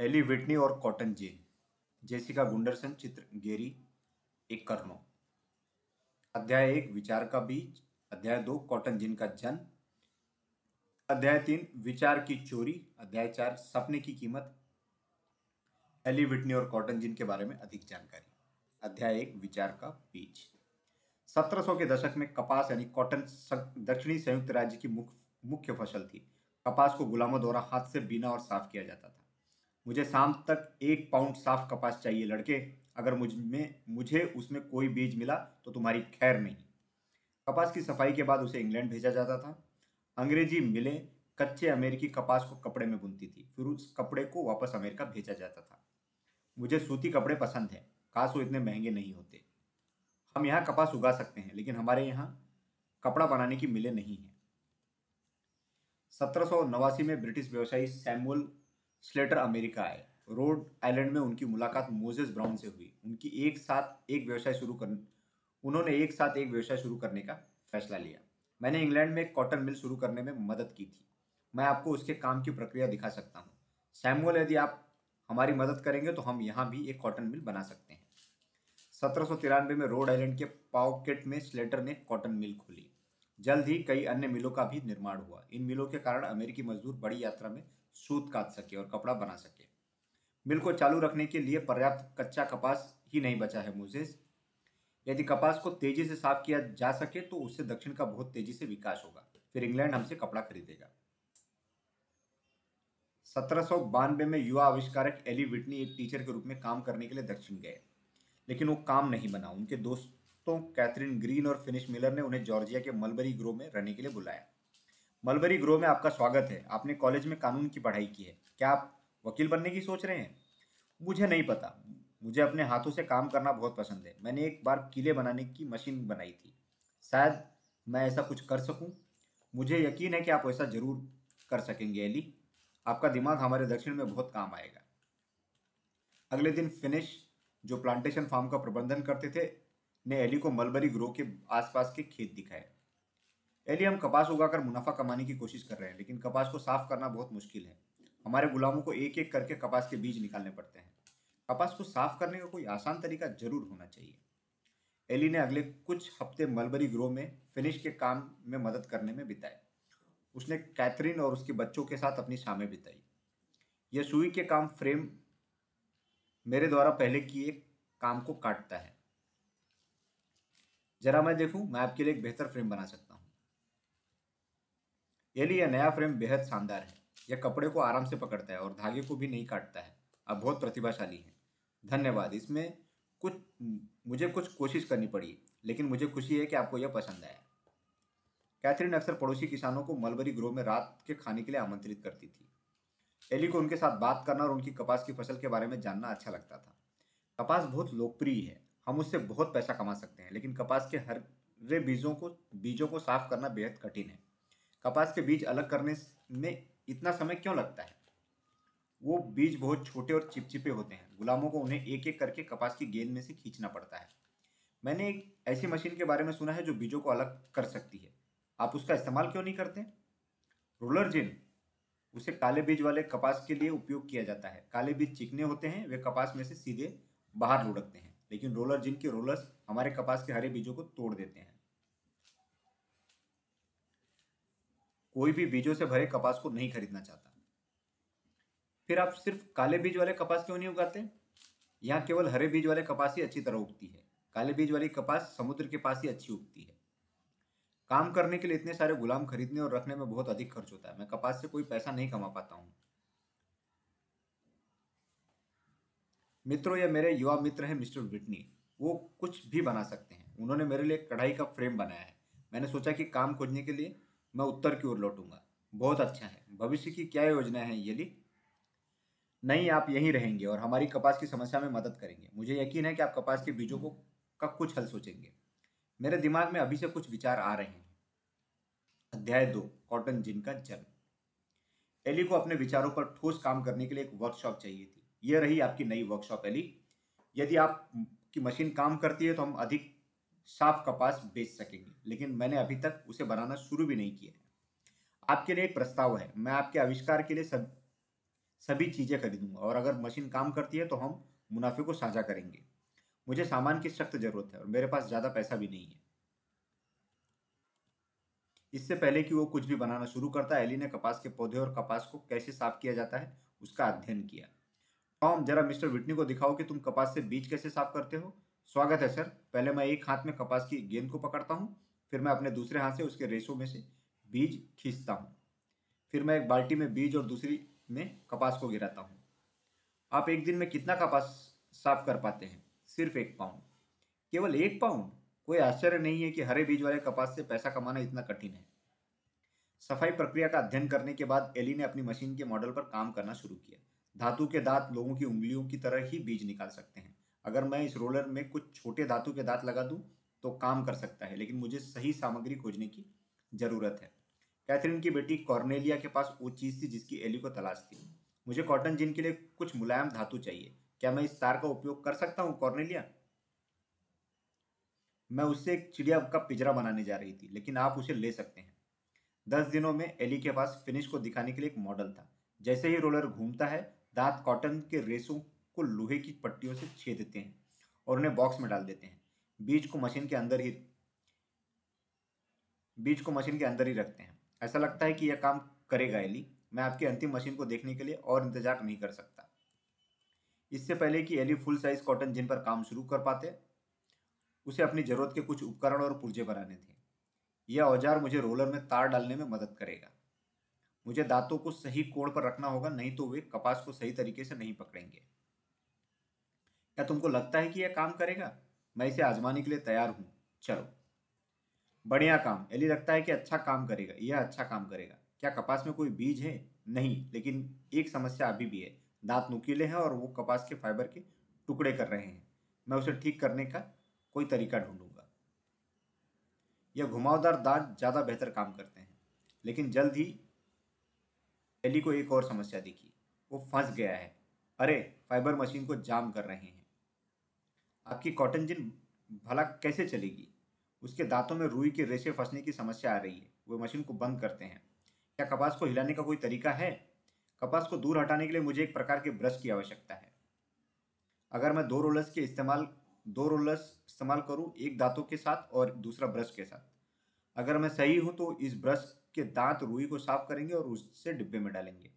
Eli Whitney और cotton gin, Jessica Gunderson, चित्र, गेरी, एक कर्नो अध्याय एक, विचार का बीज। अध्याय दो, कॉटन जिन का जन्म अध्याय तीन, विचार की चोरी। अध्याय चार, सपने की कीमत। एली विटनी और कॉटन जिन के बारे में अधिक जानकारी। अध्याय एक, विचार का बीज। 1700 के दशक में कपास यानी कॉटन दक्षिणी संयुक्त राज्य की मुख्य फ़सल थी। कपास को गुलामों द्वारा हाथ से बीना और साफ़ किया जाता था। मुझे शाम तक एक पाउंड साफ़ कपास चाहिए लड़के। अगर मुझमें, मुझे उसमें कोई बीज मिला तो तुम्हारी खैर नहीं। कपास की सफ़ाई के बाद उसे इंग्लैंड भेजा जाता था। अंग्रेज़ी मिलें कच्चे अमेरिकी कपास को कपड़े में बुनती थी, फिर उस कपड़े को वापस अमेरिका भेजा जाता था। मुझे सूती कपड़े पसंद हैं काश वो इतने महँगे नहीं होते। हम यहाँ कपास उगा सकते हैं, लेकिन हमारे यहाँ कपड़ा बनाने की मिलें नहीं हैं। सत्रह सौ नवासी में ब्रिटिश व्यवसायी सैमुअल स्लेटर अमेरिका आए। रोड आइलैंड में उनकी मुलाकात मोजेस ब्राउन से हुई। उनकी एक साथ एक व्यवसाय शुरू कर, उन्होंने एक साथ एक व्यवसाय शुरू करने का फैसला लिया। मैंने इंग्लैंड में कॉटन मिल शुरू करने में मदद की थी। मैं आपको उसके काम की प्रक्रिया दिखा सकता हूँ। सैमुअल, यदि आप हमारी मदद करेंगे तो हम यहाँ भी एक कॉटन मिल बना सकते हैं। सत्रह सौ तिरानवे में रोड आइलैंड के पाओकेट में स्लेटर ने कॉटन मिल खोली। जल्द ही कई अन्य मिलों का भी निर्माण हुआ। इन मिलों के कारण अमेरिकी मजदूर बड़ी यात्रा में सूत काट सके और कपड़ा बना सके। मिल को चालू रखने के लिए पर्याप्त कच्चा कपास ही नहीं बचा है मुझे यदि कपास को तेज़ी से साफ़ किया जा सके तो उससे दक्षिण का बहुत तेज़ी से विकास होगा। फिर इंग्लैंड हमसे कपड़ा खरीदेगा। सत्रह में युवा आविष्कारक एली विटनी एक टीचर के रूप में काम करने के लिए दक्षिण गए, लेकिन वो काम नहीं बना। उनके दोस्तों कैथरीन ग्रीन और फिनिश मिलर ने उन्हें जॉर्जिया के मलबरी ग्रो में रहने के लिए बुलाया। मलबरी ग्रो में आपका स्वागत है। आपने कॉलेज में कानून की पढ़ाई की है। क्या आप वकील बनने की सोच रहे हैं? मुझे नहीं पता। मुझे अपने हाथों से काम करना बहुत पसंद है। मैंने एक बार किले बनाने की मशीन बनाई थी। शायद मैं ऐसा कुछ कर सकूँ? मुझे यकीन है कि आप ऐसा ज़रूर कर सकेंगे, एली। आपका दिमाग हमारे दक्षिण में बहुत काम आएगा। अगले दिन फिनिश जो प्लांटेशन फार्म का प्रबंधन करते थे ने एली को मलबरी ग्रो के आसपास के खेत दिखाए। एली, हम कपास उगाकर मुनाफा कमाने की कोशिश कर रहे हैं, लेकिन कपास को साफ़ करना बहुत मुश्किल है। हमारे गुलामों को एक एक करके कपास के बीज निकालने पड़ते हैं। कपास को साफ़ करने का कोई आसान तरीका ज़रूर होना चाहिए। एली ने अगले कुछ हफ़्ते मलबरी ग्रो में फिनिश के काम में मदद करने में बिताए उसने कैथरीन और उसके बच्चों के साथ अपनी शामें बिताई। यह सुई के काम फ्रेम मेरे द्वारा पहले किए काम को काटता है। जरा मैं देखूँ, मैं आपके लिए एक बेहतर फ्रेम बना सकता हूँ। एली यह नया फ्रेम बेहद शानदार है। यह कपड़े को आराम से पकड़ता है और धागे को भी नहीं काटता है। अब बहुत प्रतिभाशाली है। धन्यवाद। इसमें कुछ, मुझे कुछ कोशिश करनी पड़ी, लेकिन मुझे खुशी है कि आपको यह पसंद आया। कैथरीन अक्सर पड़ोसी किसानों को मलबरी ग्रोह में रात के खाने के लिए आमंत्रित करती थी। एली को उनके साथ बात करना और उनकी कपास की फ़सल के बारे में जानना अच्छा लगता था। कपास बहुत लोकप्रिय है। हम उससे बहुत पैसा कमा सकते हैं, लेकिन कपास के हरे बीजों को बीजों को साफ़ करना बेहद कठिन है। कपास के बीज अलग करने में इतना समय क्यों लगता है? वो बीज बहुत छोटे और चिपचिपे होते हैं। गुलामों को उन्हें एक एक करके कपास की गेंद में से खींचना पड़ता है। मैंने एक ऐसी मशीन के बारे में सुना है जो बीजों को अलग कर सकती है। आप उसका इस्तेमाल क्यों नहीं करते? रोलर जिन उसे काले बीज वाले कपास के लिए उपयोग किया जाता है। काले बीज चिकने होते हैं, वे कपास में से सीधे बाहर लुढ़कते हैं। लेकिन रोलर जिनके रोलर्स हमारे कपास के हरे बीजों को तोड़ देते हैं। कोई भी बीजों से भरे कपास को नहीं खरीदना चाहता। फिर आप सिर्फ़ काले बीज वाले कपास क्यों नहीं उगाते? यहाँ केवल हरे बीज वाले कपास ही अच्छी तरह उगती है। काले बीज वाली कपास समुद्र के पास ही अच्छी उगती है। काम करने के लिए इतने सारे गुलाम खरीदने और रखने में बहुत अधिक खर्च होता है। मैं कपास से कोई पैसा नहीं कमा पाता हूँ। मित्रों, ये मेरे युवा मित्र हैं मिस्टर विटनी। वो कुछ भी बना सकते हैं। उन्होंने मेरे लिए कढ़ाई का फ्रेम बनाया है। मैंने सोचा कि काम खोजने के लिए मैं उत्तर की ओर लौटूँगा। बहुत अच्छा है। भविष्य की क्या योजना है यदि नहीं, आप यहीं रहेंगे और हमारी कपास की समस्या में मदद करेंगे। मुझे यकीन है कि आप कपास के बीजों को का कुछ हल सोचेंगे। मेरे दिमाग में अभी से कुछ विचार आ रहे हैं। अध्याय दो, कॉटन जिन का जन्म। एली को अपने विचारों पर ठोस काम करने के लिए एक वर्कशॉप चाहिए थी। यह रही आपकी नई वर्कशॉप एली यदि आप की मशीन काम करती है तो हम अधिक साफ़ कपास बेच सकेंगे, लेकिन मैंने अभी तक उसे बनाना शुरू भी नहीं किया है। आपके लिए एक प्रस्ताव है, मैं आपके आविष्कार के लिए सब, सभी चीज़ें खरीदूँगा, और अगर मशीन काम करती है तो हम मुनाफे को साझा करेंगे। मुझे सामान की सख्त ज़रूरत है, और मेरे पास ज़्यादा पैसा भी नहीं है। इससे पहले कि वो कुछ भी बनाना शुरू करता है एली ने कपास के पौधे और कपास को कैसे साफ़ किया जाता है, उसका अध्ययन किया। टॉम जरा मिस्टर विटनी को दिखाओ कि तुम कपास से बीज कैसे साफ़ करते हो। स्वागत है, सर। पहले मैं एक हाथ में कपास की गेंद को पकड़ता हूँ, फिर मैं अपने दूसरे हाथ से उसके रेशों में से बीज खींचता हूँ। फिर मैं एक बाल्टी में बीज और दूसरी में कपास को गिराता हूँ। आप एक दिन में कितना कपास साफ़ कर पाते हैं? सिर्फ़ एक पाउंड। केवल एक पाउंड? कोई आश्चर्य नहीं है कि हरे बीज वाले कपास से पैसा कमाना इतना कठिन है। सफ़ाई प्रक्रिया का अध्ययन करने के बाद एली ने अपनी मशीन के मॉडल पर काम करना शुरू किया। धातु के दांत लोगों की उंगलियों की तरह ही बीज निकाल सकते हैं। अगर मैं इस रोलर में कुछ छोटे धातु के दांत लगा दूँ तो काम कर सकता है, लेकिन मुझे सही सामग्री खोजने की ज़रूरत है। कैथरीन की बेटी कॉर्नेलिया के पास वो चीज़ थी जिसकी एली को तलाश थी। मुझे कॉटन जिन के लिए कुछ मुलायम धातु चाहिए। क्या मैं इस तार का उपयोग कर सकता हूँ, कॉर्नेलिया? मैं उससे एक चिड़िया का पिंजरा बनाने जा रही थी, लेकिन आप उसे ले सकते हैं। दस दिनों में एली के पास फिनिश को दिखाने के लिए एक मॉडल था। जैसे ही रोलर घूमता है दांत कॉटन के रेसों को लोहे की पट्टियों से छेद देते हैं और उन्हें बॉक्स में डाल देते हैं। बीज को मशीन के अंदर ही बीज को मशीन के अंदर ही रखते हैं। ऐसा लगता है कि यह काम करेगा, एली। मैं आपकी अंतिम मशीन को देखने के लिए और इंतज़ार नहीं कर सकता। इससे पहले कि Eli full size cotton gin पर काम शुरू कर पाते, उसे अपनी ज़रूरत के कुछ उपकरण और पुर्जे बनाने थे यह औज़ार मुझे रोलर में तार डालने में मदद करेगा। मुझे दांतों को सही कोण पर रखना होगा, नहीं तो वे कपास को सही तरीके से नहीं पकड़ेंगे। क्या तुमको लगता है कि यह काम करेगा? मैं इसे आजमाने के लिए तैयार हूँ। चलो। बढ़िया काम। एली लगता है कि अच्छा काम करेगा। यह अच्छा काम करेगा। क्या कपास में कोई बीज है? नहीं, लेकिन एक समस्या अभी भी है। दांत नुकीले हैं और वो कपास के फाइबर के टुकड़े कर रहे हैं। मैं उसे ठीक करने का कोई तरीका ढूंढूँगा। यह घुमावदार दांत ज़्यादा बेहतर काम करते हैं। लेकिन जल्द ही एली को एक और समस्या दिखी। वो फंस गया है। अरे, फाइबर मशीन को जाम कर रहे हैं। आपकी कॉटन जिन भला कैसे चलेगी? उसके दांतों में रुई के रेशे फंसने की समस्या आ रही है। वो मशीन को बंद करते हैं। क्या कपास को हिलाने का कोई तरीका है? कपास को दूर हटाने के लिए मुझे एक प्रकार के ब्रश की आवश्यकता है। अगर मैं दो रोलर्स के इस्तेमाल, दो रोलर्स इस्तेमाल करूँ एक दांतों के साथ और दूसरा ब्रश के साथ। अगर मैं सही हूँ तो इस ब्रश के दांत रुई को साफ़ करेंगे और उससे डिब्बे में डालेंगे।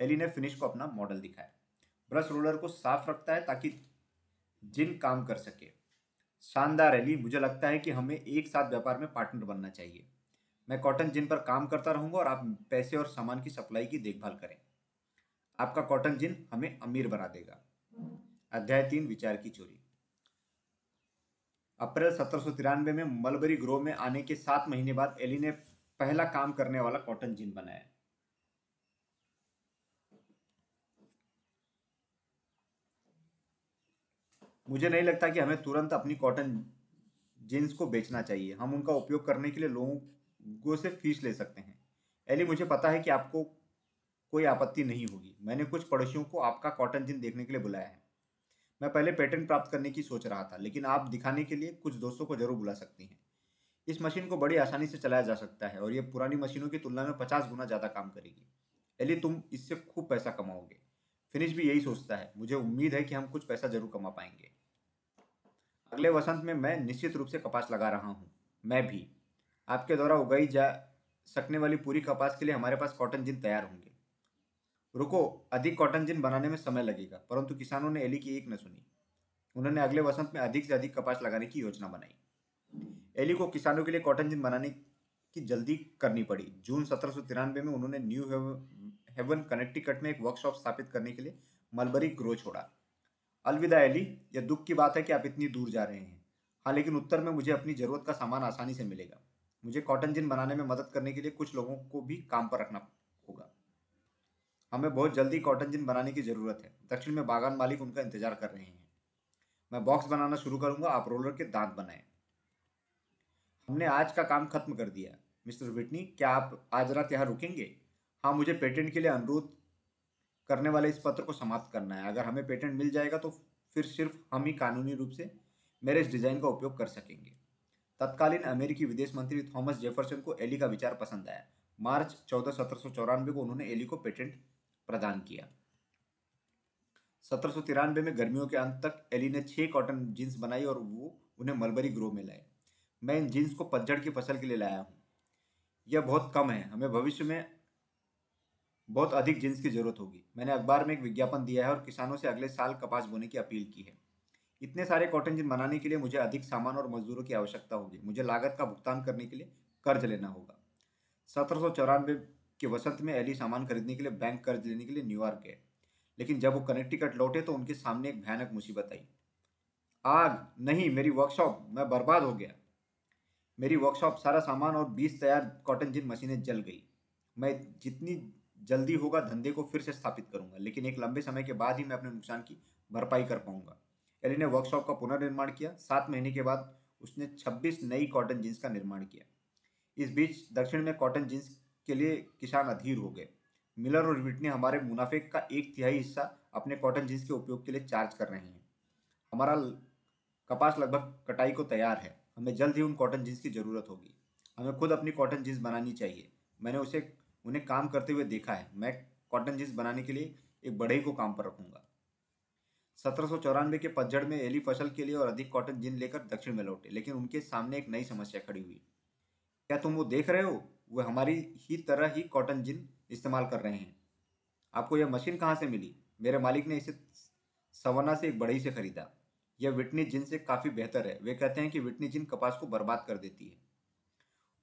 एली ने फिनिश को अपना मॉडल दिखाया। ब्रश रोलर को साफ़ रखता है ताकि जिन काम कर सके। शानदार एली, मुझे लगता है कि हमें एक साथ व्यापार में पार्टनर बनना चाहिए। मैं कॉटन जिन पर काम करता रहूँगा और आप पैसे और सामान की सप्लाई की देखभाल करें। आपका कॉटन जिन हमें अमीर बना देगा। अध्याय तीन, विचार की चोरी। अप्रैल सत्रह सौ तिरानबे में मलबरी ग्रोव में आने के सात महीने बाद एली ने पहला काम करने वाला कॉटन जिन बनाया मुझे नहीं लगता कि हमें तुरंत अपनी कॉटन जीन्स को बेचना चाहिए। हम उनका उपयोग करने के लिए लोगों से फ़ीस ले सकते हैं। एली, मुझे पता है कि आपको कोई आपत्ति नहीं होगी। मैंने कुछ पड़ोसियों को आपका कॉटन जीन देखने के लिए बुलाया है। मैं पहले पेटेंट प्राप्त करने की सोच रहा था, लेकिन आप दिखाने के लिए कुछ दोस्तों को ज़रूर बुला सकती हैं। इस मशीन को बड़ी आसानी से चलाया जा सकता है और ये पुरानी मशीनों की तुलना में पचास गुना ज़्यादा काम करेगी। एली, तुम इससे खूब पैसा कमाओगे। फिनिश भी यही सोचता है। मुझे उम्मीद है कि हम कुछ पैसा ज़रूर कमा पाएँगे। अगले वसंत में मैं निश्चित रूप से कपास लगा रहा हूँ। मैं भी। आपके द्वारा उगाई जा सकने वाली पूरी कपास के लिए हमारे पास कॉटन जिन तैयार होंगे। रुको, अधिक कॉटन जिन बनाने में समय लगेगा, परंतु किसानों ने एली की एक न सुनी। उन्होंने अगले वसंत में अधिक से अधिक कपास लगाने की योजना बनाई। एली को किसानों के लिए कॉटन जिन बनाने की जल्दी करनी पड़ी। जून सत्रह सौ तिरानवे में उन्होंने न्यू हेवन, कनेक्टिकट में एक वर्कशॉप स्थापित करने के लिए मलबरी ग्रो छोड़ा। अलविदा एली, यह दुख की बात है कि आप इतनी दूर जा रहे हैं। हाँ लेकिन उत्तर में मुझे अपनी ज़रूरत का सामान आसानी से मिलेगा। मुझे कॉटन जिन बनाने में मदद करने के लिए कुछ लोगों को भी काम पर रखना होगा। हमें बहुत जल्दी कॉटन जिन बनाने की ज़रूरत है। दक्षिण में बागान मालिक उनका इंतज़ार कर रहे हैं। मैं बॉक्स बनाना शुरू करूँगा। आप रोलर के दांत बनाएँ। हमने आज का काम खत्म कर दिया। मिस्टर विटनी, क्या आप आज रात यहाँ रुकेंगे? हाँ मुझे पेटेंट के लिए अनुरोध करने वाले इस पत्र को समाप्त करना है। अगर हमें पेटेंट मिल जाएगा तो फिर सिर्फ़ हम ही कानूनी रूप से मेरे इस डिज़ाइन का उपयोग कर सकेंगे। तत्कालीन अमेरिकी विदेश मंत्री थॉमस जेफरसन को एली का विचार पसंद आया। मार्च चौदह, सत्रह को उन्होंने एली को पेटेंट प्रदान किया। सत्रह सौ तिरानवे में गर्मियों के अंत तक एली ने छह कॉटन जीन्स बनाई और वो उन्हें मलबरी ग्रोव में लाए। मैं इन जीन्स को पतझड़ की फ़सल के लिए लाया हूँ। यह बहुत कम है। हमें भविष्य में बहुत अधिक जीन्स की ज़रूरत होगी। मैंने अखबार में एक विज्ञापन दिया है और किसानों से अगले साल कपास बोने की अपील की है। इतने सारे कॉटन जिन बनाने के लिए मुझे अधिक सामान और मजदूरों की आवश्यकता होगी। मुझे लागत का भुगतान करने के लिए कर्ज लेना होगा। सत्रह सौ चौरानवे के वसंत में एली सामान खरीदने के लिए बैंक कर्ज लेने के लिए न्यूयॉर्क गए। लेकिन जब वो कनेक्टिकट लौटे तो उनके सामने एक भयानक मुसीबत आई। आग! नहीं, मेरी वर्कशॉप मैं बर्बाद हो गया। मेरी वर्कशॉप सारा सामान और बीस तैयार कॉटन जिन मशीनें जल गई। मैं जितनी जल्दी होगा धंधे को फिर से स्थापित करूँगा, लेकिन एक लंबे समय के बाद ही मैं अपने नुकसान की भरपाई कर पाऊँगा। एली ने वर्कशॉप का पुनर्निर्माण किया। सात महीने के बाद उसने 26 नई कॉटन जीन्स का निर्माण किया। इस बीच दक्षिण में कॉटन जीन्स के लिए किसान अधीर हो गए। मिलर और विटनी हमारे मुनाफे का एक तिहाई हिस्सा अपने कॉटन जीन्स के उपयोग के लिए चार्ज कर रहे हैं। हमारा कपास लगभग कटाई को तैयार है। हमें जल्द ही उन कॉटन जींस की ज़रूरत होगी। हमें खुद अपनी कॉटन जींस बनानी चाहिए। मैंने उसे, उन्हें काम करते हुए देखा है। मैं कॉटन जींस बनाने के लिए एक बढ़ई को काम पर रखूँगा। सत्रह सौ चौरानवे के पतझड़ में एली फ़सल के लिए और अधिक कॉटन जीन लेकर दक्षिण में लौटे, लेकिन उनके सामने एक नई समस्या खड़ी हुई। क्या तुम वो देख रहे हो? वो हमारी ही तरह ही कॉटन जिन इस्तेमाल कर रहे हैं। आपको यह मशीन कहाँ से मिली? मेरे मालिक ने इसे सवना से एक बढ़ई से खरीदा। यह विटनी जिन से काफ़ी बेहतर है। वे कहते हैं कि विटनी जिन कपास को बर्बाद कर देती है।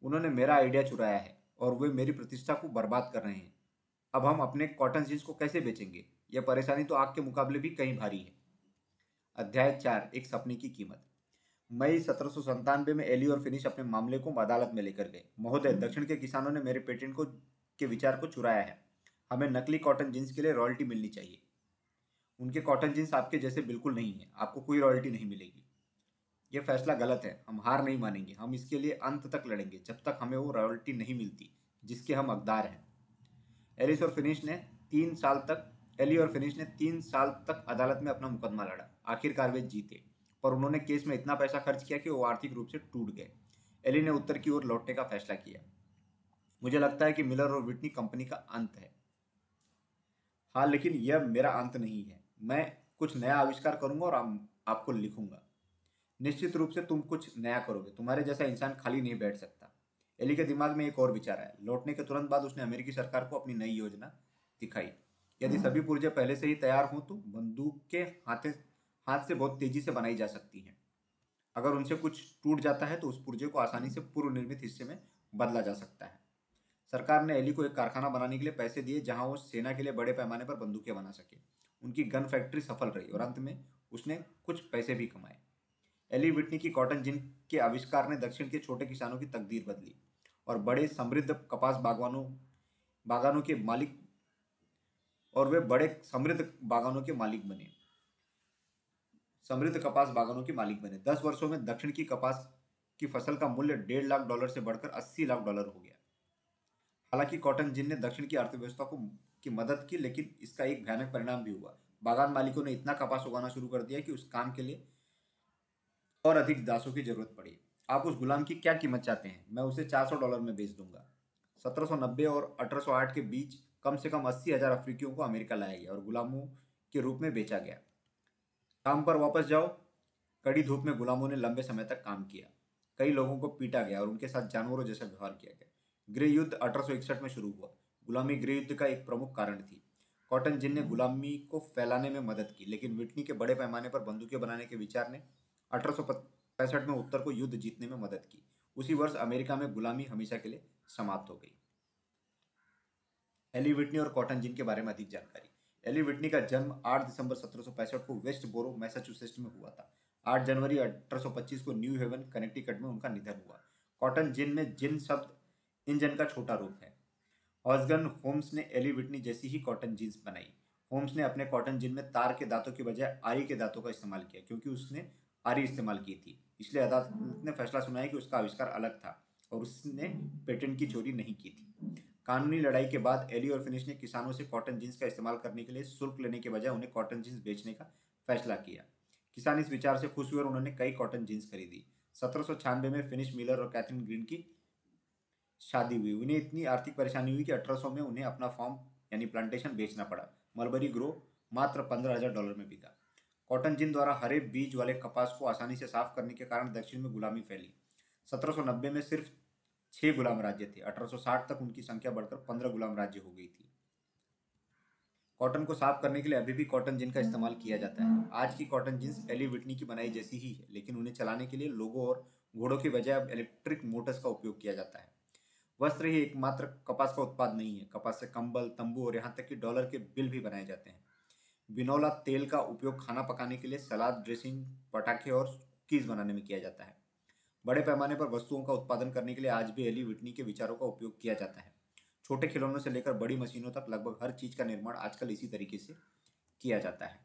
उन्होंने मेरा आइडिया चुराया है और वे मेरी प्रतिष्ठा को बर्बाद कर रहे हैं। अब हम अपने कॉटन जीन्स को कैसे बेचेंगे? यह परेशानी तो आग के मुकाबले भी कहीं भारी है। अध्याय चार, एक सपने की कीमत। मई सत्रह में एली और फिनिश अपने मामले को अदालत में लेकर गए। महोदय, दक्षिण के किसानों ने मेरे पेटेंट को, के विचार को चुराया है। हमें नकली कॉटन जीन्स के लिए रॉयल्टी मिलनी चाहिए। उनके कॉटन जीन्स आपके जैसे बिल्कुल नहीं है। आपको कोई रॉयल्टी नहीं मिलेगी। ये फैसला गलत है। हम हार नहीं मानेंगे। हम इसके लिए अंत तक लड़ेंगे। जब तक हमें वो रॉयल्टी नहीं मिलती, जिसके हम हकदार हैं। एलिस और फिनिश ने तीन साल तक, एली और फिनिश ने तीन साल तक अदालत में अपना मुकदमा लड़ा। आखिरकार वे जीते। पर उन्होंने केस में इतना पैसा खर्च किया कि वो आर्थिक रूप से टूट गए। एली ने उत्तर की ओर लौटने का फैसला किया। मुझे लगता है कि मिलर और विटनी कंपनी का अंत है। हाँ लेकिन यह मेरा अंत नहीं है। मैं कुछ नया आविष्कार करूँगा और आप, आपको लिखूँगा। निश्चित रूप से तुम कुछ नया करोगे। तुम्हारे जैसा इंसान खाली नहीं बैठ सकता। एली के दिमाग में एक और विचार आया। लौटने के तुरंत बाद उसने अमेरिकी सरकार को अपनी नई योजना दिखाई। यदि सभी पुर्जे पहले से ही तैयार हों तो बंदूक के हाथे हाथ से बहुत तेज़ी से बनाई जा सकती हैं। अगर उनसे कुछ टूट जाता है तो उस पुर्जे को आसानी से पूर्व निर्मित हिस्से में बदला जा सकता है। सरकार ने एली को एक कारखाना बनाने के लिए पैसे दिए जहाँ वो सेना के लिए बड़े पैमाने पर बंदूकें बना सके। उनकी गन फैक्ट्री सफल रही और अंत में उसने कुछ पैसे भी कमाए। एली विटनी की कॉटन जिन के आविष्कार ने दक्षिण के छोटे किसानों की तकदीर बदली और बड़े समृद्ध कपास बागवानों, बागानों के मालिक और वे बड़े समृद्ध बागानों के मालिक बने। समृद्ध कपास बागानों के मालिक बने। दस वर्षों में दक्षिण की कपास की फ़सल का मूल्य डेढ़ लाख डॉलर से बढ़कर अस्सी लाख डॉलर हो गया। हालाँकि कॉटन जिन ने दक्षिण की अर्थव्यवस्था को की मदद की, लेकिन इसका एक भयानक परिणाम भी हुआ। बागान मालिकों ने इतना कपास उगाना शुरू कर दिया कि उस काम के लिए और अधिक दासों की ज़रूरत पड़ी। आप उस गुलाम की क्या कीमत चाहते हैं? मैं उसे 400 डॉलर में बेच दूँगा। 1790 और 1808 के बीच कम से कम अस्सी हज़ार अफ्रीकियों को अमेरिका लाया गया और गुलामों के रूप में बेचा गया। काम पर वापस जाओ। कड़ी धूप में गुलामों ने लंबे समय तक काम किया। कई लोगों को पीटा गया और उनके साथ जानवरों जैसा व्यवहार किया गया। गृह युद्ध अठारह सौ इकसठ में शुरू हुआ। गुलामी गृह युद्ध का एक प्रमुख कारण थी। कॉटन जिन ने गुलामी को फैलाने में मदद की, लेकिन विटनी के बड़े पैमाने पर बंदूकें बनाने के विचार ने अठारह में उत्तर को युद्ध जीतने में मदद की। उसी वर्ष अमेरिका में गुलामी हमेशा के लिए समाप्त हो गई। एली विटनी और कॉटन जिन के बारे में अधिक जानकारी। एली विटनी का जन्म 8 दिसंबर सत्रह सौ पैंसठ को वेस्ट बोरो, मैसाचुसेट्स में हुआ था। 8 जनवरी 1825 को न्यू हेवन, कनेक्टिकट में उनका निधन हुआ। कॉटन जिन में जिन शब्द, इंजन का छोटा रूप है। ऑसगन होम्स ने एली विटनी जैसी ही कॉटन जीन्स बनाई। होम्स ने अपने कॉटन जीन में तार के दांतों के बजाय आरी के दांतों का इस्तेमाल किया, क्योंकि उसने आरी इस्तेमाल की थी। इसलिए अदालत ने फैसला सुनाया कि उसका आविष्कार अलग था और उसने पेटेंट की चोरी नहीं की थी। कानूनी लड़ाई के बाद एली और फिनिश ने किसानों से कॉटन जींस का इस्तेमाल करने के लिए शुल्क लेने के बजाय उन्हें कॉटन जीन्स बेचने का फैसला किया। किसान इस विचार से खुश हुए और उन्होंने कई कॉटन जींस खरीदी। सत्रह सौ छियानवे में फिनिश मिलर और कैथरीन ग्रीन की शादी हुई। उन्हें इतनी आर्थिक परेशानी हुई कि अठारह सौ में उन्हें अपना फॉर्म, यानी प्लांटेशन बेचना पड़ा। मलबरी ग्रो मात्र पंद्रह हज़ार डॉलर में बिका। कॉटन जिन द्वारा हरे बीज वाले कपास को आसानी से साफ़ करने के कारण दक्षिण में गुलामी फैली। 1790 में सिर्फ़ छह गुलाम राज्य थे। 1860 तक उनकी संख्या बढ़कर पंद्रह गुलाम राज्य हो गई थी। कॉटन को साफ़ करने के लिए अभी भी कॉटन जिन का इस्तेमाल किया जाता है। आज की कॉटन जींस एली विटनी की बनाई जैसी ही है, लेकिन उन्हें चलाने के लिए लोगों और घोड़ों की बजाय अब इलेक्ट्रिक मोटर्स का उपयोग किया जाता है। वस्त्र ही एकमात्र कपास का उत्पाद नहीं है। कपास से कंबल, तंबू और यहाँ तक कि डॉलर के बिल भी बनाए जाते हैं। बिनौला तेल का उपयोग खाना पकाने के लिए सलाद, ड्रेसिंग, पटाखे और कुकीज बनाने में किया जाता है। बड़े पैमाने पर वस्तुओं का उत्पादन करने के लिए आज भी एली विटनी के विचारों का उपयोग किया जाता है। छोटे खिलौनों से लेकर बड़ी मशीनों तक लगभग हर चीज़ का निर्माण आजकल इसी तरीके से किया जाता है।